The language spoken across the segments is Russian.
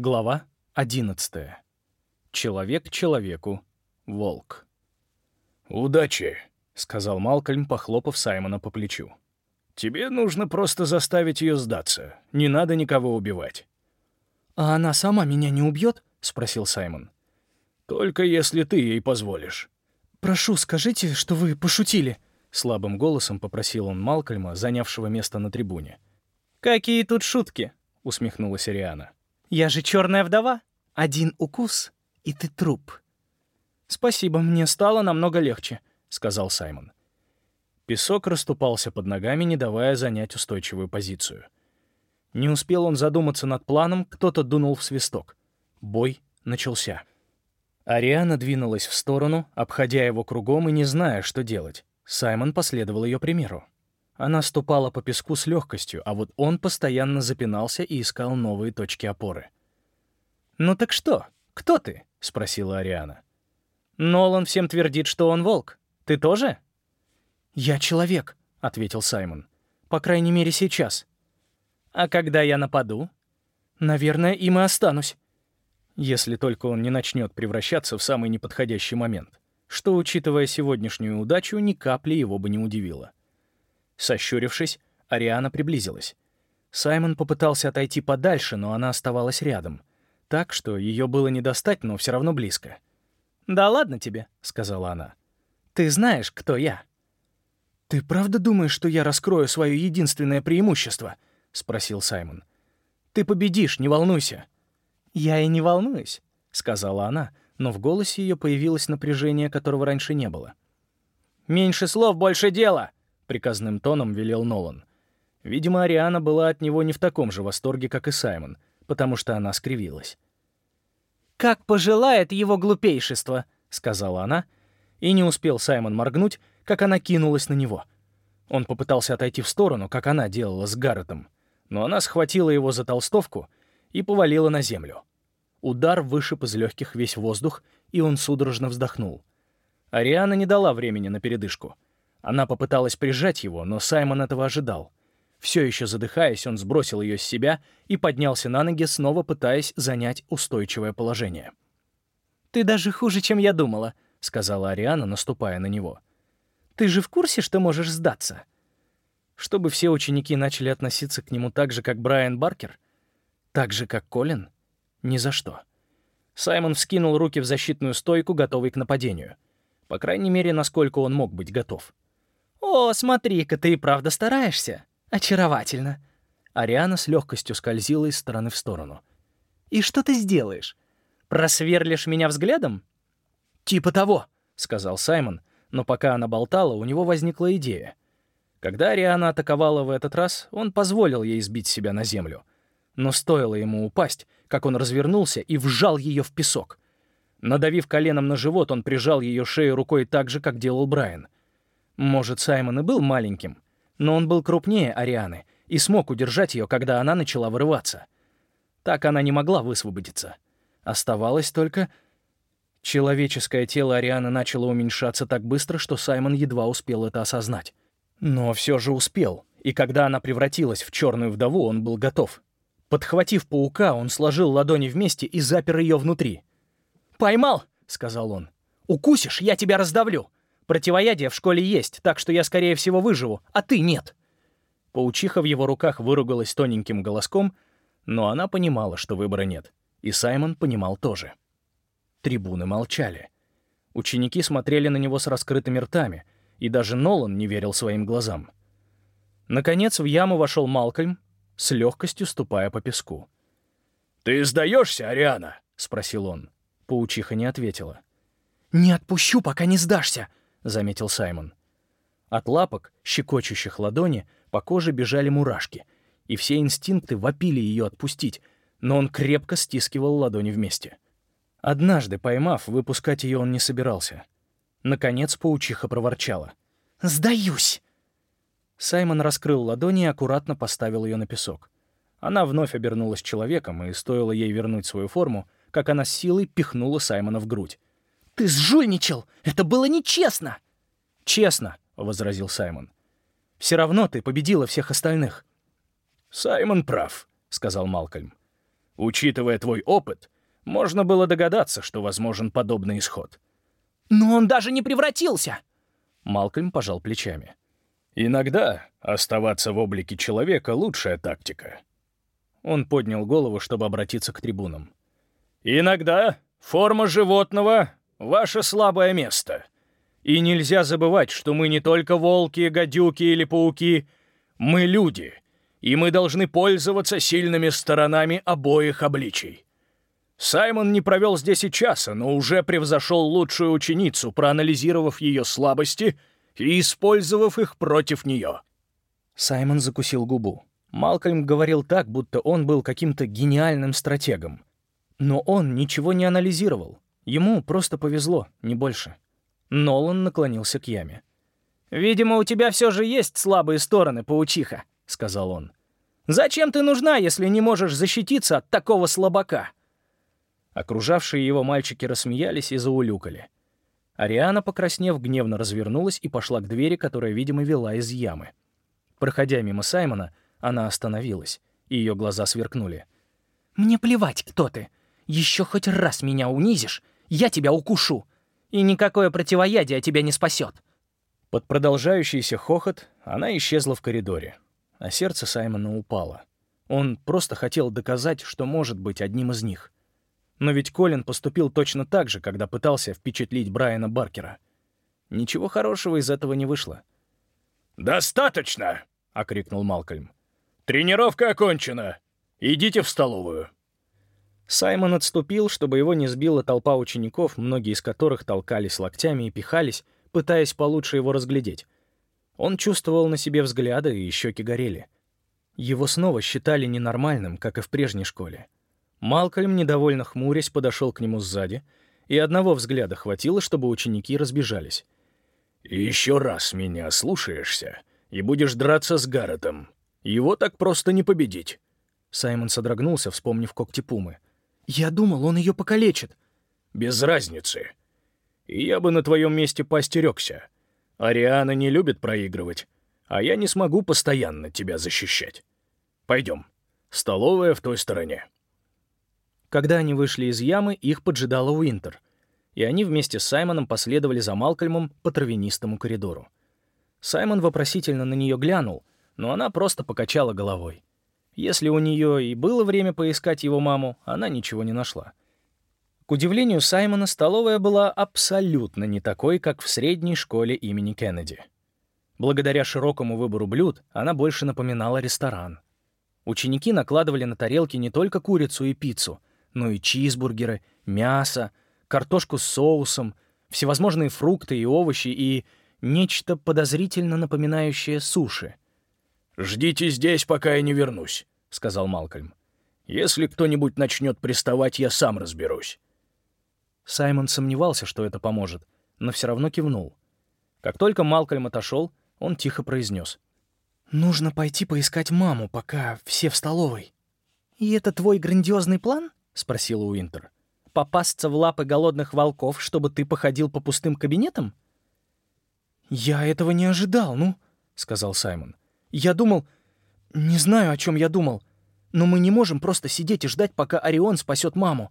Глава 11. Человек человеку. Волк. «Удачи», — сказал Малкольм, похлопав Саймона по плечу. «Тебе нужно просто заставить ее сдаться. Не надо никого убивать». «А она сама меня не убьет?» — спросил Саймон. «Только если ты ей позволишь». «Прошу, скажите, что вы пошутили», — слабым голосом попросил он Малкольма, занявшего место на трибуне. «Какие тут шутки?» — усмехнулась Ариана. «Я же черная вдова. Один укус, и ты труп». «Спасибо, мне стало намного легче», — сказал Саймон. Песок расступался под ногами, не давая занять устойчивую позицию. Не успел он задуматься над планом, кто-то дунул в свисток. Бой начался. Ариана двинулась в сторону, обходя его кругом и не зная, что делать. Саймон последовал ее примеру. Она ступала по песку с легкостью, а вот он постоянно запинался и искал новые точки опоры. «Ну так что? Кто ты?» — спросила Ариана. «Нолан всем твердит, что он волк. Ты тоже?» «Я человек», — ответил Саймон. «По крайней мере, сейчас». «А когда я нападу?» «Наверное, им и останусь». Если только он не начнет превращаться в самый неподходящий момент что, учитывая сегодняшнюю удачу, ни капли его бы не удивило. Сощурившись, Ариана приблизилась. Саймон попытался отойти подальше, но она оставалась рядом. Так что ее было не достать, но все равно близко. «Да ладно тебе», — сказала она. «Ты знаешь, кто я». «Ты правда думаешь, что я раскрою свое единственное преимущество?» — спросил Саймон. «Ты победишь, не волнуйся». «Я и не волнуюсь», — сказала она, — но в голосе ее появилось напряжение, которого раньше не было. «Меньше слов, больше дела!» — приказным тоном велел Нолан. Видимо, Ариана была от него не в таком же восторге, как и Саймон, потому что она скривилась. «Как пожелает его глупейшество!» — сказала она, и не успел Саймон моргнуть, как она кинулась на него. Он попытался отойти в сторону, как она делала с Гарретом, но она схватила его за толстовку и повалила на землю. Удар вышиб из легких весь воздух, и он судорожно вздохнул. Ариана не дала времени на передышку. Она попыталась прижать его, но Саймон этого ожидал. Все еще задыхаясь, он сбросил ее с себя и поднялся на ноги, снова пытаясь занять устойчивое положение. «Ты даже хуже, чем я думала», — сказала Ариана, наступая на него. «Ты же в курсе, что можешь сдаться?» Чтобы все ученики начали относиться к нему так же, как Брайан Баркер? Так же, как Колин? Ни за что. Саймон вскинул руки в защитную стойку, готовый к нападению. По крайней мере, насколько он мог быть готов. «О, смотри-ка, ты и правда стараешься. Очаровательно». Ариана с легкостью скользила из стороны в сторону. «И что ты сделаешь? Просверлишь меня взглядом?» «Типа того», — сказал Саймон, но пока она болтала, у него возникла идея. Когда Ариана атаковала в этот раз, он позволил ей сбить себя на землю. Но стоило ему упасть, как он развернулся и вжал ее в песок. Надавив коленом на живот, он прижал ее шею рукой так же, как делал Брайан. Может, Саймон и был маленьким, но он был крупнее Арианы и смог удержать ее, когда она начала вырываться. Так она не могла высвободиться. Оставалось только... Человеческое тело Арианы начало уменьшаться так быстро, что Саймон едва успел это осознать. Но все же успел, и когда она превратилась в черную вдову, он был готов. Подхватив паука, он сложил ладони вместе и запер ее внутри. «Поймал!» — сказал он. «Укусишь, я тебя раздавлю. Противоядие в школе есть, так что я, скорее всего, выживу, а ты нет». Паучиха в его руках выругалась тоненьким голоском, но она понимала, что выбора нет. И Саймон понимал тоже. Трибуны молчали. Ученики смотрели на него с раскрытыми ртами, и даже Нолан не верил своим глазам. Наконец в яму вошел Малкольм, с легкостью ступая по песку. «Ты сдаешься, Ариана?» — спросил он. Паучиха не ответила. «Не отпущу, пока не сдашься», — заметил Саймон. От лапок, щекочущих ладони, по коже бежали мурашки, и все инстинкты вопили ее отпустить, но он крепко стискивал ладони вместе. Однажды, поймав, выпускать ее он не собирался. Наконец паучиха проворчала. «Сдаюсь!» Саймон раскрыл ладони и аккуратно поставил ее на песок. Она вновь обернулась человеком, и стоило ей вернуть свою форму, как она силой пихнула Саймона в грудь. «Ты сжульничал! Это было нечестно!» «Честно», — возразил Саймон. «Все равно ты победила всех остальных». «Саймон прав», — сказал Малкольм. Учитывая твой опыт, можно было догадаться, что возможен подобный исход. «Но он даже не превратился!» Малкольм пожал плечами. «Иногда оставаться в облике человека — лучшая тактика». Он поднял голову, чтобы обратиться к трибунам. «Иногда форма животного — ваше слабое место. И нельзя забывать, что мы не только волки, гадюки или пауки, мы люди, и мы должны пользоваться сильными сторонами обоих обличий. Саймон не провел здесь и часа, но уже превзошел лучшую ученицу, проанализировав ее слабости и использовав их против нее. Саймон закусил губу. Малкольм говорил так, будто он был каким-то гениальным стратегом. Но он ничего не анализировал. Ему просто повезло, не больше. Нолан наклонился к яме. «Видимо, у тебя все же есть слабые стороны, паучиха», — сказал он. «Зачем ты нужна, если не можешь защититься от такого слабака?» Окружавшие его мальчики рассмеялись и заулюкали. Ариана, покраснев, гневно развернулась и пошла к двери, которая, видимо, вела из ямы. Проходя мимо Саймона, она остановилась, и ее глаза сверкнули. «Мне плевать, кто ты. Еще хоть раз меня унизишь, я тебя укушу и никакое противоядие тебя не спасет». Под продолжающийся хохот она исчезла в коридоре, а сердце Саймона упало. Он просто хотел доказать, что может быть одним из них. Но ведь Колин поступил точно так же, когда пытался впечатлить Брайана Баркера. Ничего хорошего из этого не вышло. «Достаточно!» — окрикнул Малкольм. «Тренировка окончена. Идите в столовую». Саймон отступил, чтобы его не сбила толпа учеников, многие из которых толкались локтями и пихались, пытаясь получше его разглядеть. Он чувствовал на себе взгляды, и щеки горели. Его снова считали ненормальным, как и в прежней школе. Малкольм, недовольно хмурясь, подошел к нему сзади, и одного взгляда хватило, чтобы ученики разбежались. «Еще раз меня слушаешься, и будешь драться с Гарретом. Его так просто не победить». Саймон содрогнулся, вспомнив когти Пумы — «Я думал, он ее покалечит». «Без разницы. Я бы на твоем месте поостерегся. Ариана не любит проигрывать, а я не смогу постоянно тебя защищать. Пойдем. Столовая в той стороне». Когда они вышли из ямы, их поджидала Уинтер, и они вместе с Саймоном последовали за Малкольмом по травянистому коридору. Саймон вопросительно на нее глянул, но она просто покачала головой. Если у нее и было время поискать его маму, она ничего не нашла. К удивлению Саймона, столовая была абсолютно не такой, как в средней школе имени Кеннеди. Благодаря широкому выбору блюд она больше напоминала ресторан. Ученики накладывали на тарелки не только курицу и пиццу, но и чизбургеры, мясо, картошку с соусом, всевозможные фрукты и овощи и нечто подозрительно напоминающее суши — «Ждите здесь, пока я не вернусь», — сказал Малкольм. «Если кто-нибудь начнет приставать, я сам разберусь». Саймон сомневался, что это поможет, но все равно кивнул. Как только Малкольм отошел, он тихо произнес. «Нужно пойти поискать маму, пока все в столовой». «И это твой грандиозный план?» — спросила Уинтер. «Попасться в лапы голодных волков, чтобы ты походил по пустым кабинетам?» «Я этого не ожидал, ну», — сказал Саймон. Я думал... Не знаю, о чем я думал. Но мы не можем просто сидеть и ждать, пока Орион спасет маму.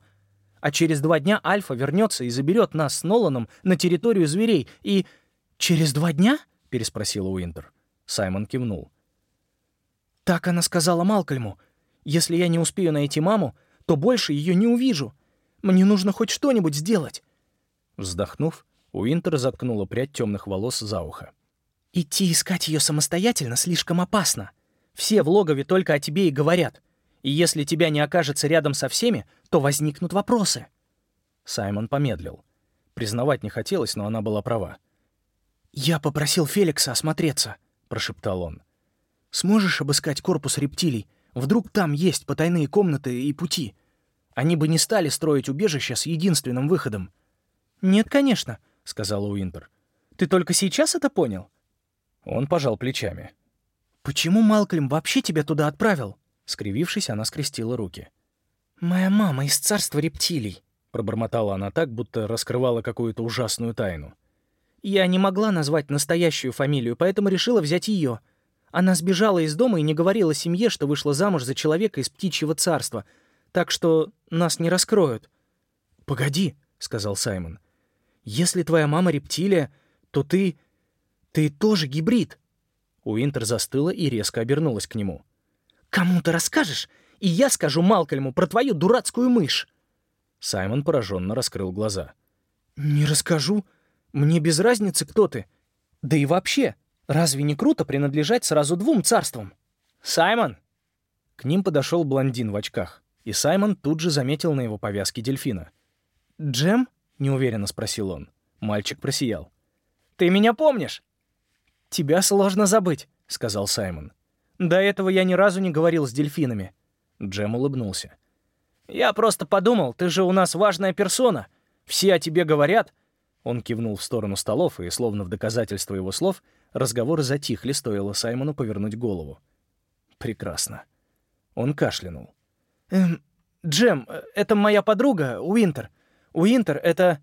А через два дня Альфа вернется и заберет нас с Ноланом на территорию зверей. И... «Через два дня?» — переспросила Уинтер. Саймон кивнул. «Так она сказала Малкольму. Если я не успею найти маму, то больше ее не увижу. Мне нужно хоть что-нибудь сделать». Вздохнув, Уинтер заткнула прядь темных волос за ухо. Идти искать ее самостоятельно слишком опасно. Все в логове только о тебе и говорят. И если тебя не окажется рядом со всеми, то возникнут вопросы. Саймон помедлил. Признавать не хотелось, но она была права. «Я попросил Феликса осмотреться», — прошептал он. «Сможешь обыскать корпус рептилий? Вдруг там есть потайные комнаты и пути? Они бы не стали строить убежище с единственным выходом». «Нет, конечно», — сказала Уинтер. «Ты только сейчас это понял? Он пожал плечами. «Почему Малкольм вообще тебя туда отправил?» Скривившись, она скрестила руки. «Моя мама из царства рептилий», — пробормотала она так, будто раскрывала какую-то ужасную тайну. «Я не могла назвать настоящую фамилию, поэтому решила взять ее. Она сбежала из дома и не говорила семье, что вышла замуж за человека из птичьего царства, так что нас не раскроют». «Погоди», — сказал Саймон. «Если твоя мама рептилия, то ты... ты тоже гибрид». Уинтер застыла и резко обернулась к нему. «Кому ты расскажешь, и я скажу Малкольму про твою дурацкую мышь!» Саймон пораженно раскрыл глаза. «Не расскажу. Мне без разницы, кто ты. Да и вообще, разве не круто принадлежать сразу двум царствам?» «Саймон!» К ним подошел блондин в очках, и Саймон тут же заметил на его повязке дельфина. «Джем?» — неуверенно спросил он. Мальчик просиял. «Ты меня помнишь?» «Тебя сложно забыть», — сказал Саймон. «До этого я ни разу не говорил с дельфинами». Джем улыбнулся. «Я просто подумал, ты же у нас важная персона. Все о тебе говорят». Он кивнул в сторону столов, и, словно в доказательство его слов, разговоры затихли, стоило Саймону повернуть голову. «Прекрасно». Он кашлянул. «Эм, Джем, это моя подруга, Уинтер. Уинтер — это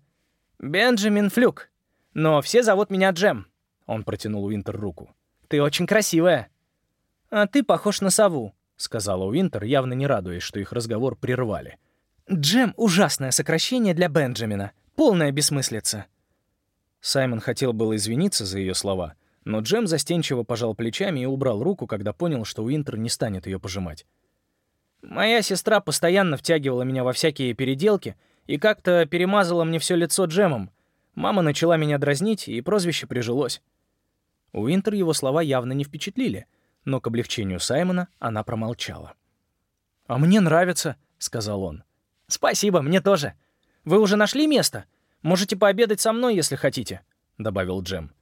Бенджамин Флюк. Но все зовут меня Джем». Он протянул Уинтер руку. «Ты очень красивая». «А ты похож на сову», — сказала Уинтер, явно не радуясь, что их разговор прервали. «Джем — ужасное сокращение для Бенджамина. Полная бессмыслица». Саймон хотел было извиниться за ее слова, но Джем застенчиво пожал плечами и убрал руку, когда понял, что Уинтер не станет ее пожимать. «Моя сестра постоянно втягивала меня во всякие переделки и как-то перемазала мне все лицо джемом. Мама начала меня дразнить, и прозвище прижилось». Уинтер его слова явно не впечатлили — но к облегчению Саймона она промолчала. «А мне нравится», — сказал он. «Спасибо, мне тоже. Вы уже нашли место? Можете пообедать со мной, если хотите», — добавил Джем.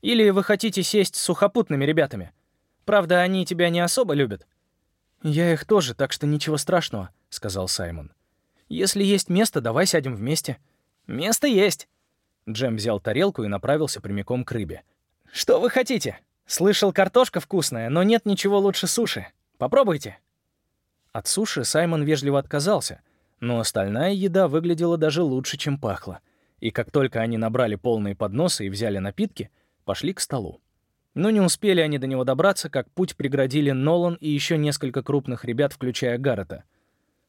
«Или вы хотите сесть с сухопутными ребятами? Правда, они тебя не особо любят». «Я их тоже, так что ничего страшного», — сказал Саймон. «Если есть место, давай сядем вместе». «Место есть». Джем взял тарелку и направился прямиком к рыбе. «Что вы хотите?» Слышал, картошка вкусная, но нет ничего лучше суши. Попробуйте. От суши Саймон вежливо отказался, но остальная еда выглядела даже лучше, чем пахла. И как только они набрали полные подносы и взяли напитки, пошли к столу. Но не успели они до него добраться, как путь преградили Нолан и еще несколько крупных ребят, включая Гаррета.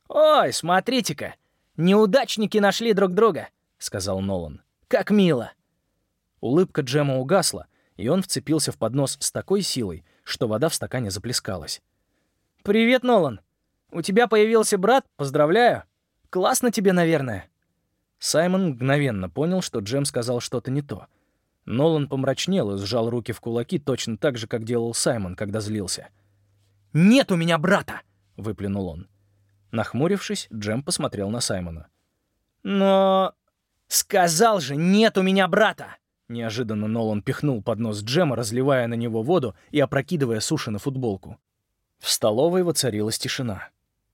«Ой, смотрите-ка! Неудачники нашли друг друга!» — сказал Нолан. «Как мило!» Улыбка Джема угасла, и он вцепился в поднос с такой силой, что вода в стакане заплескалась. «Привет, Нолан! У тебя появился брат? Поздравляю! Классно тебе, наверное!» Саймон мгновенно понял, что Джем сказал что-то не то. Нолан помрачнел и сжал руки в кулаки точно так же, как делал Саймон, когда злился. «Нет у меня брата!» — выплюнул он. Нахмурившись, Джем посмотрел на Саймона. «Но...» «Сказал же, нет у меня брата!» Неожиданно Нолан пихнул под нос Джема, разливая на него воду и опрокидывая суши на футболку. В столовой воцарилась тишина.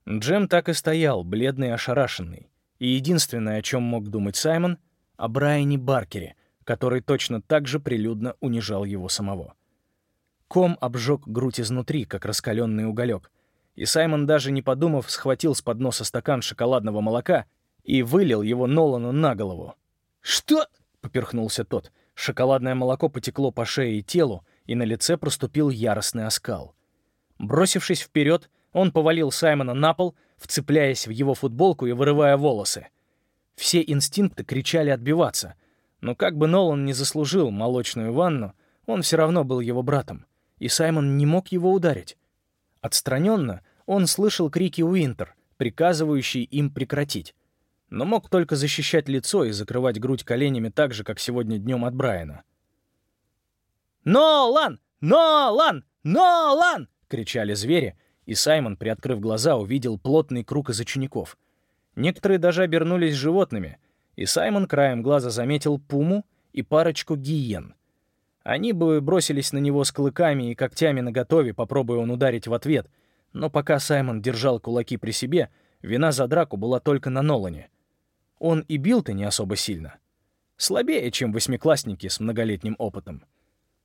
Джем так и стоял, бледный и ошарашенный. И единственное, о чем мог думать Саймон, о Брайане Баркере, который точно так же прилюдно унижал его самого. Ком обжег грудь изнутри, как раскаленный уголек, и Саймон, даже не подумав, схватил с подноса стакан шоколадного молока и вылил его Нолану на голову. «Что?» — поперхнулся тот. Шоколадное молоко потекло по шее и телу, и на лице проступил яростный оскал. Бросившись вперед, он повалил Саймона на пол, вцепляясь в его футболку и вырывая волосы. Все инстинкты кричали отбиваться, но как бы Нолан не заслужил молочную ванну, он все равно был его братом, и Саймон не мог его ударить. Отстраненно он слышал крики Уинтер, приказывающие им прекратить но мог только защищать лицо и закрывать грудь коленями так же, как сегодня днем от Брайана. «Нолан! Нолан! Нолан!» — кричали звери, и Саймон, приоткрыв глаза, увидел плотный круг из учеников. Некоторые даже обернулись животными, и Саймон краем глаза заметил пуму и парочку гиен. Они бы бросились на него с клыками и когтями наготове, попробуя он ударить в ответ, но пока Саймон держал кулаки при себе, вина за драку была только на Нолане — он и бил-то не особо сильно. Слабее, чем восьмиклассники с многолетним опытом.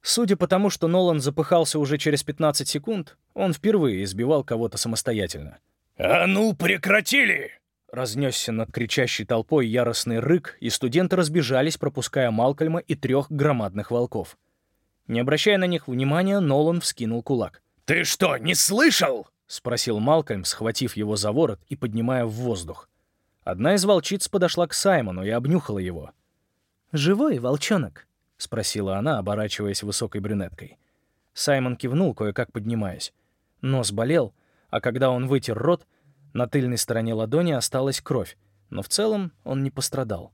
Судя по тому, что Нолан запыхался уже через 15 секунд, он впервые избивал кого-то самостоятельно. «А ну, прекратили!» Разнесся над кричащей толпой яростный рык, и студенты разбежались, пропуская Малкольма и трех громадных волков. Не обращая на них внимания, Нолан вскинул кулак. «Ты что, не слышал?» — спросил Малкольм, схватив его за ворот и поднимая в воздух. Одна из волчиц подошла к Саймону и обнюхала его. «Живой волчонок?» — спросила она, оборачиваясь высокой брюнеткой. Саймон кивнул, кое-как поднимаясь. Нос болел, а когда он вытер рот, на тыльной стороне ладони осталась кровь, но в целом он не пострадал.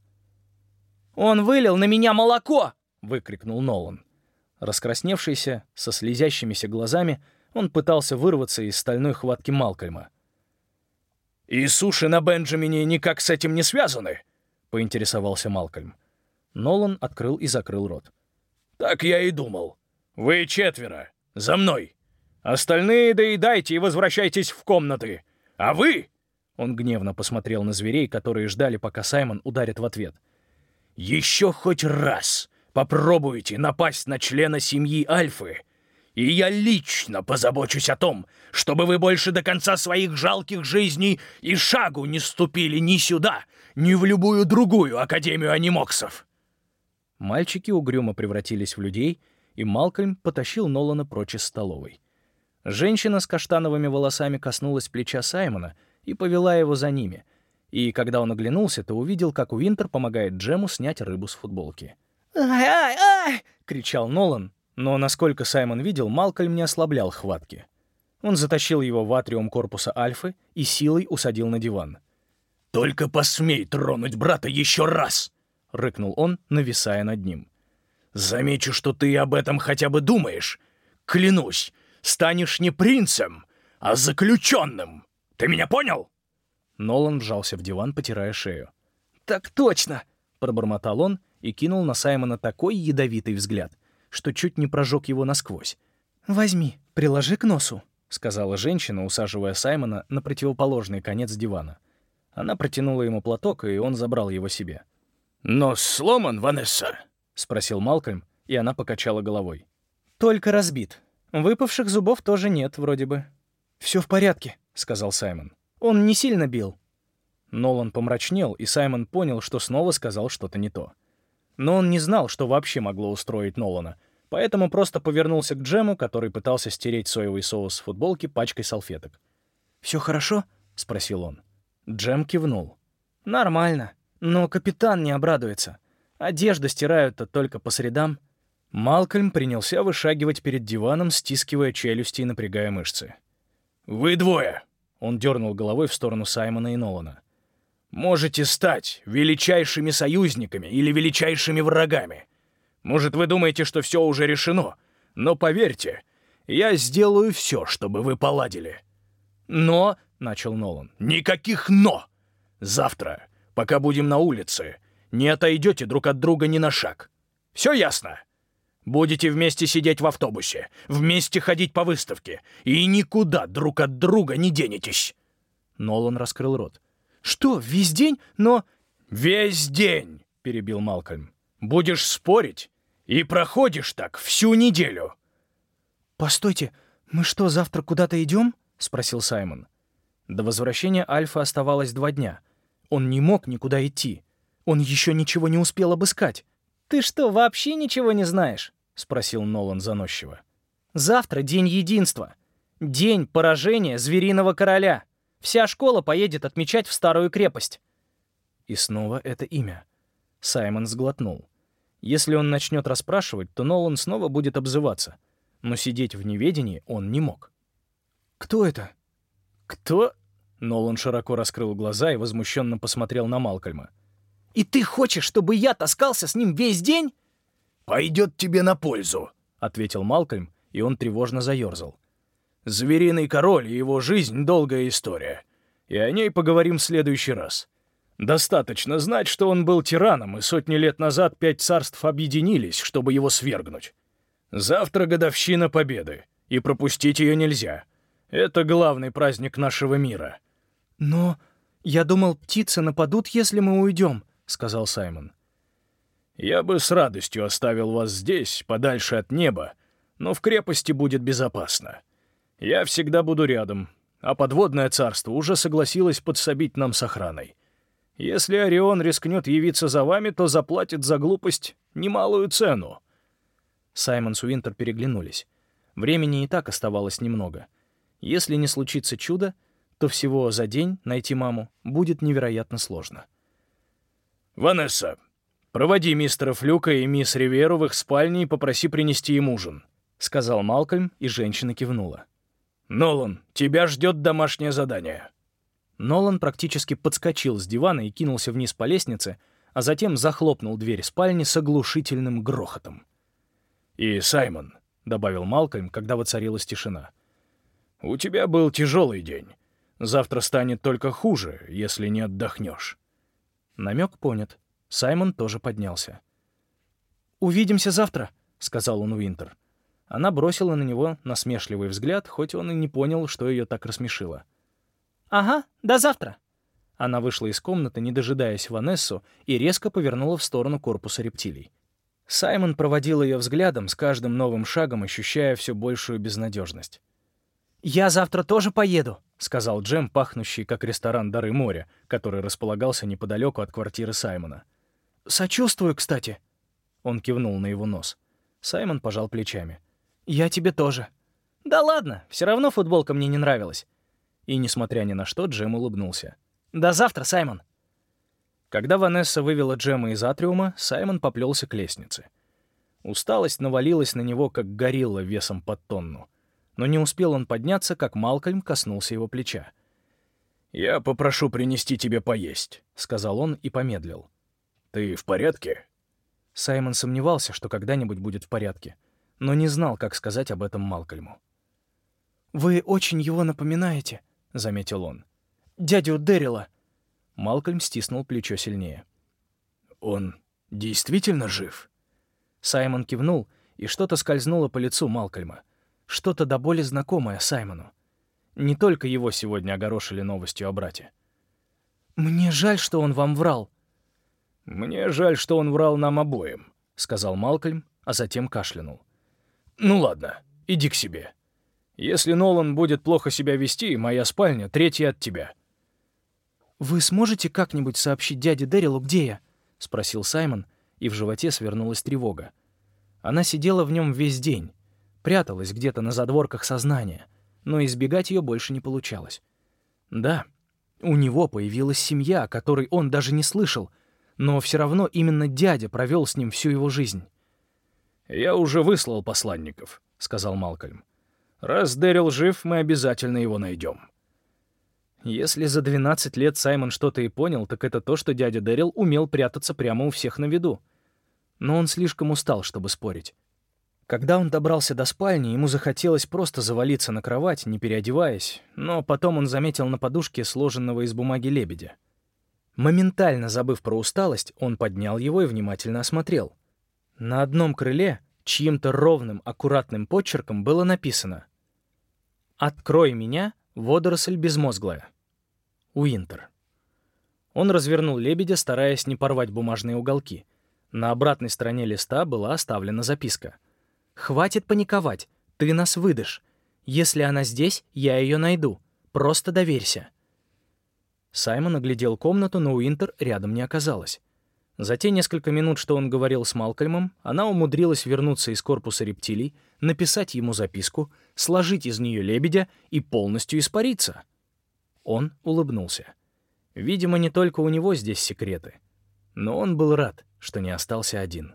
«Он вылил на меня молоко!» — выкрикнул Нолан. Раскрасневшийся, со слезящимися глазами, он пытался вырваться из стальной хватки Малкольма. «И суши на Бенджамине никак с этим не связаны?» — поинтересовался Малкольм. Нолан открыл и закрыл рот. «Так я и думал. Вы четверо. За мной. Остальные доедайте и возвращайтесь в комнаты. А вы...» Он гневно посмотрел на зверей, которые ждали, пока Саймон ударит в ответ. «Еще хоть раз попробуйте напасть на члена семьи Альфы, и я лично позабочусь о том, чтобы вы больше до конца своих жалких жизней и шагу не ступили ни сюда, ни в любую другую Академию анимоксов». Мальчики угрюмо превратились в людей, и Малкольм потащил Нолана прочь из столовой. Женщина с каштановыми волосами коснулась плеча Саймона и повела его за ними. И когда он оглянулся, то увидел, как Уинтер помогает Джему снять рыбу с футболки. «Ай-ай-ай!» — кричал Нолан, но, насколько Саймон видел, Малкольм не ослаблял хватки. Он затащил его в атриум корпуса Альфы и силой усадил на диван. «Только посмей тронуть брата еще раз!» — рыкнул он, нависая над ним. «Замечу, что ты об этом хотя бы думаешь. Клянусь, станешь не принцем, а заключенным. Ты меня понял?» Нолан вжался в диван, потирая шею. «Так точно!» — пробормотал он и кинул на Саймона такой ядовитый взгляд, что чуть не прожег его насквозь. «Возьми, приложи к носу», — сказала женщина, усаживая Саймона на противоположный конец дивана. Она протянула ему платок, и он забрал его себе. «Нос сломан, Ванесса?» — спросил Малкольм, и она покачала головой. «Только разбит. Выпавших зубов тоже нет, вроде бы». «Все в порядке», — сказал Саймон. «Он не сильно бил». Нолан помрачнел, и Саймон понял, что снова сказал что-то не то. Но он не знал, что вообще могло устроить Нолана, поэтому просто повернулся к Джему, который пытался стереть соевый соус с футболки пачкой салфеток. «Все хорошо?» — спросил он. Джем кивнул. «Нормально. Но капитан не обрадуется. Одежду стирают-то только по средам». Малкольм принялся вышагивать перед диваном, стискивая челюсти и напрягая мышцы. «Вы двое!» — он дернул головой в сторону Саймона и Нолана можете стать величайшими союзниками или величайшими врагами. Может, вы думаете, что все уже решено, но поверьте, я сделаю все, чтобы вы поладили. Но, — начал Нолан, — никаких «но». Завтра, пока будем на улице, не отойдете друг от друга ни на шаг. Все ясно? Будете вместе сидеть в автобусе, вместе ходить по выставке и никуда друг от друга не денетесь. Нолан раскрыл рот. «Что, весь день? Но...» «Весь день!» — перебил Малкольм. «Будешь спорить, и проходишь так всю неделю». «Постойте, мы что, завтра куда-то идем?» — спросил Саймон. До возвращения Альфа оставалось два дня. Он не мог никуда идти. Он еще ничего не успел обыскать. «Ты что, вообще ничего не знаешь?» — спросил Нолан заносчиво. «Завтра день единства. День поражения звериного короля. Вся школа поедет отмечать в старую крепость». И снова это имя. Саймон сглотнул. Если он начнет расспрашивать, то Нолан снова будет обзываться. Но сидеть в неведении он не мог. «Кто это?» «Кто?» Нолан широко раскрыл глаза и возмущенно посмотрел на Малкольма. «И ты хочешь, чтобы я таскался с ним весь день?» «Пойдет тебе на пользу», — ответил Малкольм, и он тревожно заерзал. Звериный король и его жизнь — долгая история. И о ней поговорим в следующий раз. Достаточно знать, что он был тираном, и сотни лет назад пять царств объединились, чтобы его свергнуть. Завтра годовщина Победы, и пропустить ее нельзя. Это главный праздник нашего мира. «Но я думал, птицы нападут, если мы уйдем», — сказал Саймон. «Я бы с радостью оставил вас здесь, подальше от неба, но в крепости будет безопасно. Я всегда буду рядом, а подводное царство уже согласилось подсобить нам с охраной. Если Орион рискнет явиться за вами, то заплатит за глупость немалую цену». Саймон с Уинтер переглянулись. Времени и так оставалось немного. Если не случится чудо, то всего за день найти маму будет невероятно сложно. «Ванесса, проводи мистера Флюка и мисс Риверу в их спальне и попроси принести им ужин», — сказал Малкольм, и женщина кивнула. «Нолан, тебя ждет домашнее задание». Нолан практически подскочил с дивана и кинулся вниз по лестнице, а затем захлопнул дверь спальни с оглушительным грохотом. «И Саймон», — добавил Малкольм, когда воцарилась тишина, — «у тебя был тяжелый день. Завтра станет только хуже, если не отдохнешь». Намек понят. Саймон тоже поднялся. «Увидимся завтра», — сказал он Уинтер. Она бросила на него насмешливый взгляд, хоть он и не понял, что ее так рассмешило. «Ага, до завтра». Она вышла из комнаты, не дожидаясь Ванессу, и резко повернула в сторону корпуса рептилий. Саймон проводил ее взглядом, с каждым новым шагом ощущая все большую безнадежность. «Я завтра тоже поеду», — сказал Джем, пахнущий как ресторан «Дары моря», который располагался неподалеку от квартиры Саймона. «Сочувствую, кстати». Он кивнул на его нос. Саймон пожал плечами. «Я тебе тоже». «Да ладно, все равно футболка мне не нравилась. И, несмотря ни на что, Джем улыбнулся. «До завтра, Саймон!» Когда Ванесса вывела Джема из атриума, Саймон поплелся к лестнице. Усталость навалилась на него, как горилла весом под тонну. Но не успел он подняться, как Малкольм коснулся его плеча. «Я попрошу принести тебе поесть», — сказал он и помедлил. «Ты в порядке?» Саймон сомневался, что когда-нибудь будет в порядке, но не знал, как сказать об этом Малкольму. «Вы очень его напоминаете», — заметил он. «Дядю Дэрила». Малкольм стиснул плечо сильнее. «Он действительно жив?» Саймон кивнул, и что-то скользнуло по лицу Малкольма. Что-то до боли знакомое Саймону. Не только его сегодня огорошили новостью о брате. «Мне жаль, что он вам врал». «Мне жаль, что он врал нам обоим», — сказал Малкольм, а затем кашлянул. «Ну ладно, иди к себе. Если Нолан будет плохо себя вести, моя спальня третья от тебя». «Вы сможете как-нибудь сообщить дяде Дэрилу, где я?» — спросил Саймон, и в животе свернулась тревога. Она сидела в нем весь день, пряталась где-то на задворках сознания, но избегать ее больше не получалось. Да, у него появилась семья, о которой он даже не слышал, но все равно именно дядя провел с ним всю его жизнь. «Я уже выслал посланников», — сказал Малкольм. Раз Дэрил жив, мы обязательно его найдем. Если за 12 лет Саймон что-то и понял, так это то, что дядя Дэрил умел прятаться прямо у всех на виду. Но он слишком устал, чтобы спорить. Когда он добрался до спальни, ему захотелось просто завалиться на кровать, не переодеваясь, но потом он заметил на подушке сложенного из бумаги лебедя. Моментально забыв про усталость, он поднял его и внимательно осмотрел. На одном крыле чьим-то ровным, аккуратным почерком было написано «Открой меня, водоросль безмозглая». Уинтер. Он развернул лебедя, стараясь не порвать бумажные уголки. На обратной стороне листа была оставлена записка. «Хватит паниковать, ты нас выдашь. Если она здесь, я ее найду. Просто доверься». Саймон оглядел комнату, но Уинтер рядом не оказалось. За те несколько минут, что он говорил с Малкольмом, она умудрилась вернуться из корпуса рептилий, написать ему записку, сложить из нее лебедя и полностью испариться. Он улыбнулся. Видимо, не только у него здесь секреты. Но он был рад, что не остался один.